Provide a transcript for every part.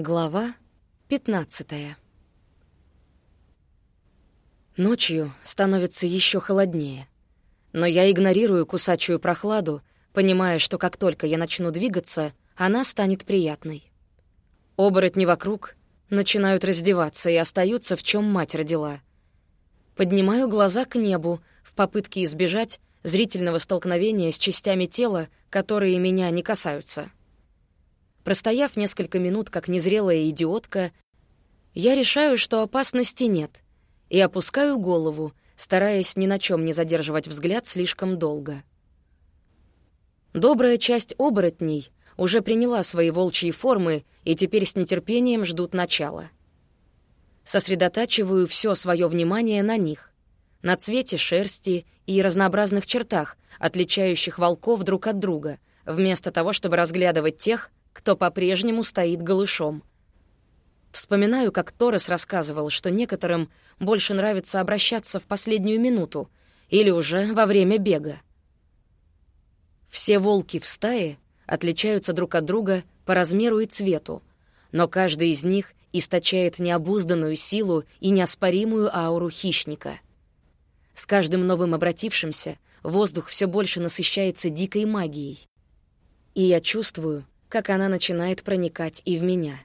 Глава 15 Ночью становится еще холоднее. Но я игнорирую кусачую прохладу, понимая, что как только я начну двигаться, она станет приятной. Оборотни вокруг начинают раздеваться и остаются, в чем мать родила. Поднимаю глаза к небу в попытке избежать зрительного столкновения с частями тела, которые меня не касаются. Простояв несколько минут, как незрелая идиотка, я решаю, что опасности нет, и опускаю голову, стараясь ни на чем не задерживать взгляд слишком долго. Добрая часть оборотней уже приняла свои волчьи формы и теперь с нетерпением ждут начала. Сосредотачиваю все свое внимание на них, на цвете шерсти и разнообразных чертах, отличающих волков друг от друга, вместо того, чтобы разглядывать тех, кто по-прежнему стоит голышом. Вспоминаю, как Торрес рассказывал, что некоторым больше нравится обращаться в последнюю минуту или уже во время бега. Все волки в стае отличаются друг от друга по размеру и цвету, но каждый из них источает необузданную силу и неоспоримую ауру хищника. С каждым новым обратившимся воздух все больше насыщается дикой магией. И я чувствую, как она начинает проникать и в меня.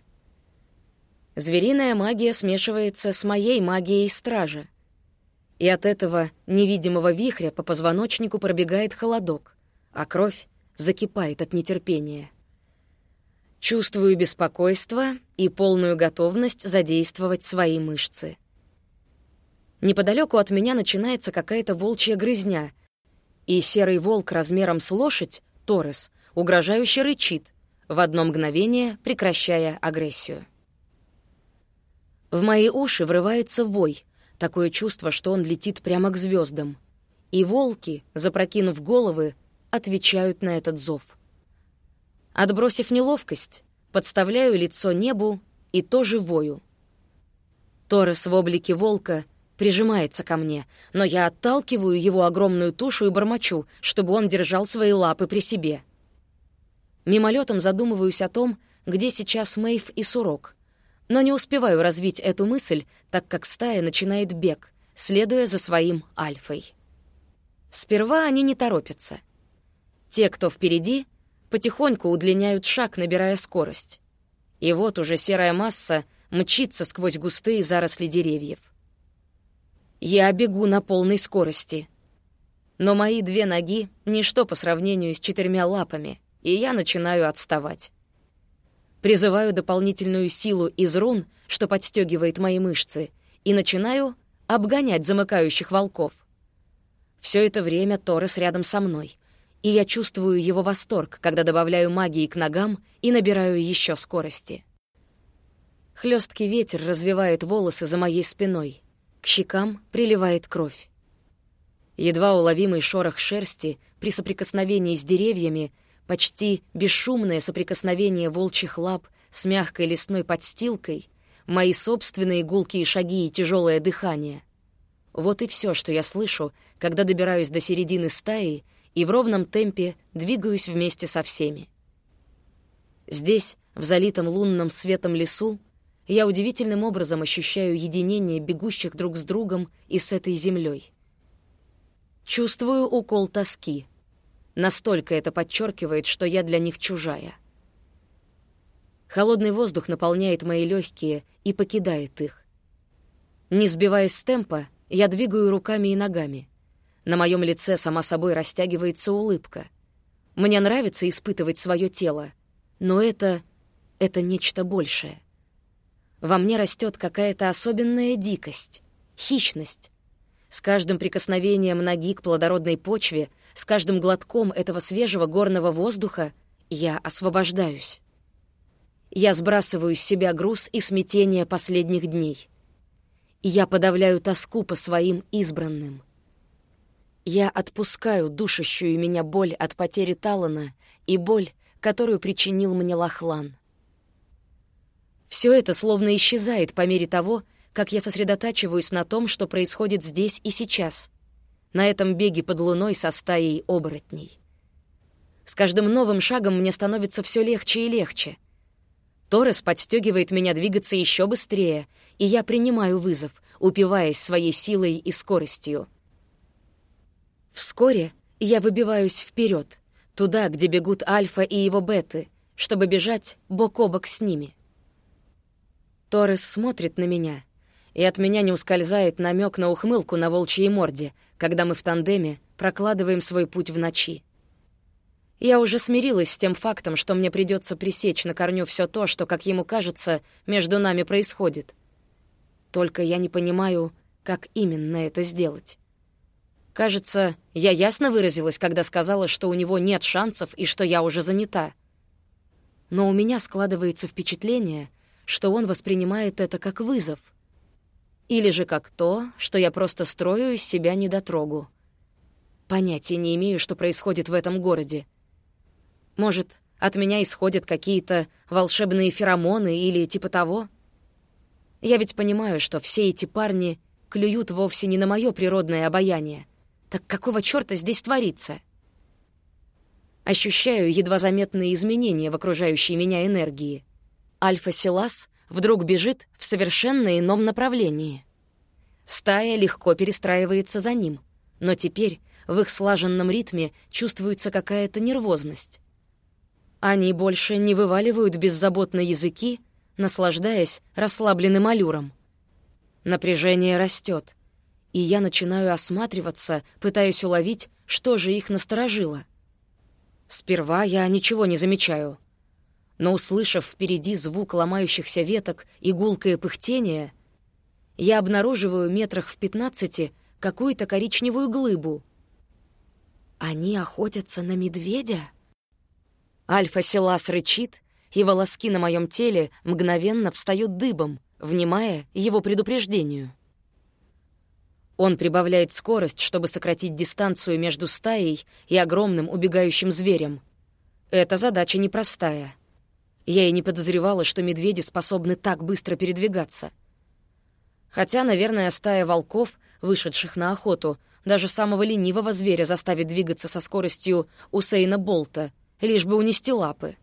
Звериная магия смешивается с моей магией стража. И от этого невидимого вихря по позвоночнику пробегает холодок, а кровь закипает от нетерпения. Чувствую беспокойство и полную готовность задействовать свои мышцы. Неподалеку от меня начинается какая-то волчья грызня, и серый волк размером с лошадь, Торрес, угрожающе рычит, в одно мгновение прекращая агрессию. В мои уши врывается вой, такое чувство, что он летит прямо к звездам. И волки, запрокинув головы, отвечают на этот зов. Отбросив неловкость, подставляю лицо небу и тоже вою. Торрес в облике волка прижимается ко мне, но я отталкиваю его огромную тушу и бормочу, чтобы он держал свои лапы при себе — Мимолетом задумываюсь о том, где сейчас Мэйв и Сурок. Но не успеваю развить эту мысль, так как стая начинает бег, следуя за своим альфой. Сперва они не торопятся. Те, кто впереди, потихоньку удлиняют шаг, набирая скорость. И вот уже серая масса мчится сквозь густые заросли деревьев. Я бегу на полной скорости. Но мои две ноги — ничто по сравнению с четырьмя лапами — и я начинаю отставать. Призываю дополнительную силу из рун, что подстегивает мои мышцы, и начинаю обгонять замыкающих волков. Все это время Торрес рядом со мной, и я чувствую его восторг, когда добавляю магии к ногам и набираю еще скорости. Хлесткий ветер развивает волосы за моей спиной, к щекам приливает кровь. Едва уловимый шорох шерсти при соприкосновении с деревьями почти бесшумное соприкосновение волчьих лап с мягкой лесной подстилкой, мои собственные гулкие шаги и тяжелое дыхание. Вот и все, что я слышу, когда добираюсь до середины стаи и в ровном темпе двигаюсь вместе со всеми. Здесь, в залитом лунным светом лесу, я удивительным образом ощущаю единение бегущих друг с другом и с этой землей. Чувствую укол тоски — Настолько это подчеркивает, что я для них чужая. Холодный воздух наполняет мои легкие и покидает их. Не сбиваясь с темпа, я двигаю руками и ногами. На моем лице сама собой растягивается улыбка. Мне нравится испытывать свое тело, но это... это нечто большее. Во мне растет какая-то особенная дикость, хищность. С каждым прикосновением ноги к плодородной почве — с каждым глотком этого свежего горного воздуха я освобождаюсь. Я сбрасываю с себя груз и смятение последних дней. Я подавляю тоску по своим избранным. Я отпускаю душащую меня боль от потери Талана и боль, которую причинил мне Лохлан. Все это словно исчезает по мере того, как я сосредотачиваюсь на том, что происходит здесь и сейчас на этом беге под луной со стаей оборотней. С каждым новым шагом мне становится все легче и легче. Торрес подстегивает меня двигаться еще быстрее, и я принимаю вызов, упиваясь своей силой и скоростью. Вскоре я выбиваюсь вперед, туда, где бегут Альфа и его Беты, чтобы бежать бок о бок с ними. Торрес смотрит на меня, и от меня не ускользает намек на ухмылку на волчьей морде, когда мы в тандеме прокладываем свой путь в ночи. Я уже смирилась с тем фактом, что мне придется пресечь на корню все то, что, как ему кажется, между нами происходит. Только я не понимаю, как именно это сделать. Кажется, я ясно выразилась, когда сказала, что у него нет шансов и что я уже занята. Но у меня складывается впечатление, что он воспринимает это как вызов. Или же как то, что я просто строю из себя недотрогу. Понятия не имею, что происходит в этом городе. Может, от меня исходят какие-то волшебные феромоны или типа того? Я ведь понимаю, что все эти парни клюют вовсе не на мое природное обаяние. Так какого чёрта здесь творится? Ощущаю едва заметные изменения в окружающей меня энергии. Альфа-Силас вдруг бежит в совершенно ином направлении. Стая легко перестраивается за ним, но теперь в их слаженном ритме чувствуется какая-то нервозность. Они больше не вываливают беззаботно языки, наслаждаясь расслабленным аллюром. Напряжение растет, и я начинаю осматриваться, пытаясь уловить, что же их насторожило. Сперва я ничего не замечаю, но, услышав впереди звук ломающихся веток и гулкое пыхтение, я обнаруживаю метрах в пятнадцати какую-то коричневую глыбу. Они охотятся на медведя? Альфа-Селас рычит, и волоски на моем теле мгновенно встают дыбом, внимая его предупреждению. Он прибавляет скорость, чтобы сократить дистанцию между стаей и огромным убегающим зверем. Эта задача непростая. Я и не подозревала, что медведи способны так быстро передвигаться. Хотя, наверное, стая волков, вышедших на охоту, даже самого ленивого зверя заставит двигаться со скоростью Усейна Болта — лишь бы унести лапы.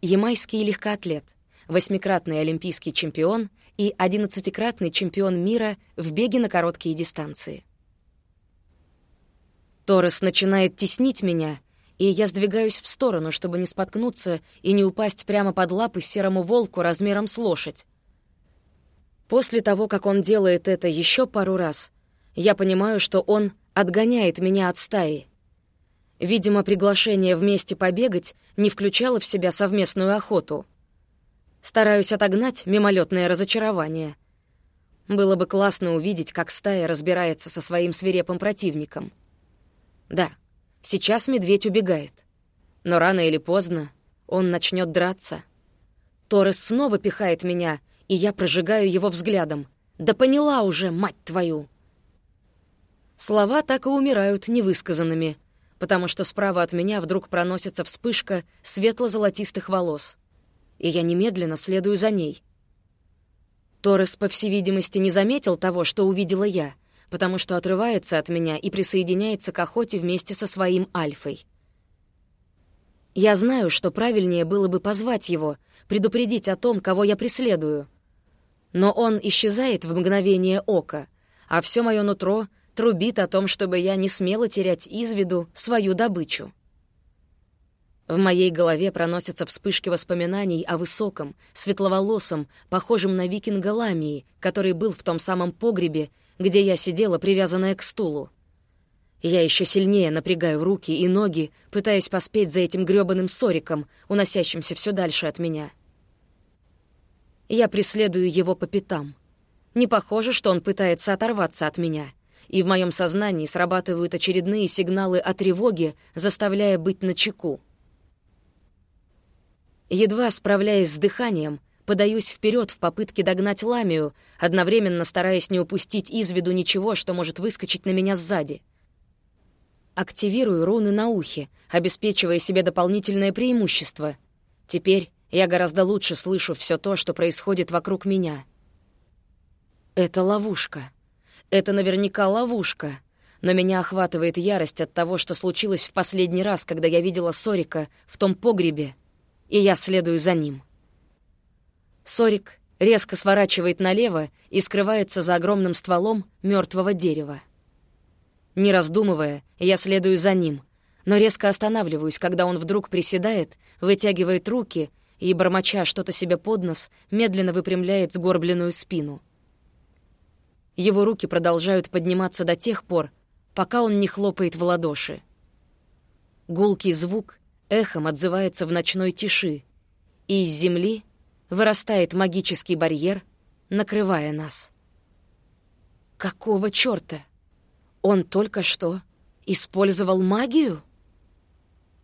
Ямайский легкоатлет, восьмикратный олимпийский чемпион и одиннадцатикратный чемпион мира в беге на короткие дистанции. Торрес начинает теснить меня, и я сдвигаюсь в сторону, чтобы не споткнуться и не упасть прямо под лапы серому волку размером с лошадь. После того, как он делает это еще пару раз, я понимаю, что он отгоняет меня от стаи. Видимо, приглашение вместе побегать не включало в себя совместную охоту. Стараюсь отогнать мимолетное разочарование. Было бы классно увидеть, как стая разбирается со своим свирепым противником. Да, сейчас медведь убегает. Но рано или поздно он начнет драться. Торрес снова пихает меня, и я прожигаю его взглядом. «Да поняла уже, мать твою!» Слова так и умирают невысказанными — потому что справа от меня вдруг проносится вспышка светло-золотистых волос, и я немедленно следую за ней. Торрес, по всей видимости, не заметил того, что увидела я, потому что отрывается от меня и присоединяется к охоте вместе со своим Альфой. Я знаю, что правильнее было бы позвать его, предупредить о том, кого я преследую. Но он исчезает в мгновение ока, а все мое нутро трубит о том, чтобы я не смела терять из виду свою добычу. В моей голове проносятся вспышки воспоминаний о высоком, светловолосом, похожем на викинга Ламии, который был в том самом погребе, где я сидела, привязанная к стулу. Я еще сильнее напрягаю руки и ноги, пытаясь поспеть за этим грёбаным сориком, уносящимся все дальше от меня. Я преследую его по пятам. Не похоже, что он пытается оторваться от меня и в моем сознании срабатывают очередные сигналы о тревоге, заставляя быть начеку. Едва справляясь с дыханием, подаюсь вперед в попытке догнать ламию, одновременно стараясь не упустить из виду ничего, что может выскочить на меня сзади. Активирую руны на ухе, обеспечивая себе дополнительное преимущество. Теперь я гораздо лучше слышу все то, что происходит вокруг меня. Это ловушка. Это наверняка ловушка. Но меня охватывает ярость от того, что случилось в последний раз, когда я видела Сорика в том погребе, и я следую за ним. Сорик резко сворачивает налево и скрывается за огромным стволом мертвого дерева. Не раздумывая, я следую за ним, но резко останавливаюсь, когда он вдруг приседает, вытягивает руки и, бормоча что-то себе под нос, медленно выпрямляет сгорбленную спину. Его руки продолжают подниматься до тех пор, пока он не хлопает в ладоши. Гулкий звук эхом отзывается в ночной тиши, и из земли вырастает магический барьер, накрывая нас. Какого чёрта? Он только что использовал магию?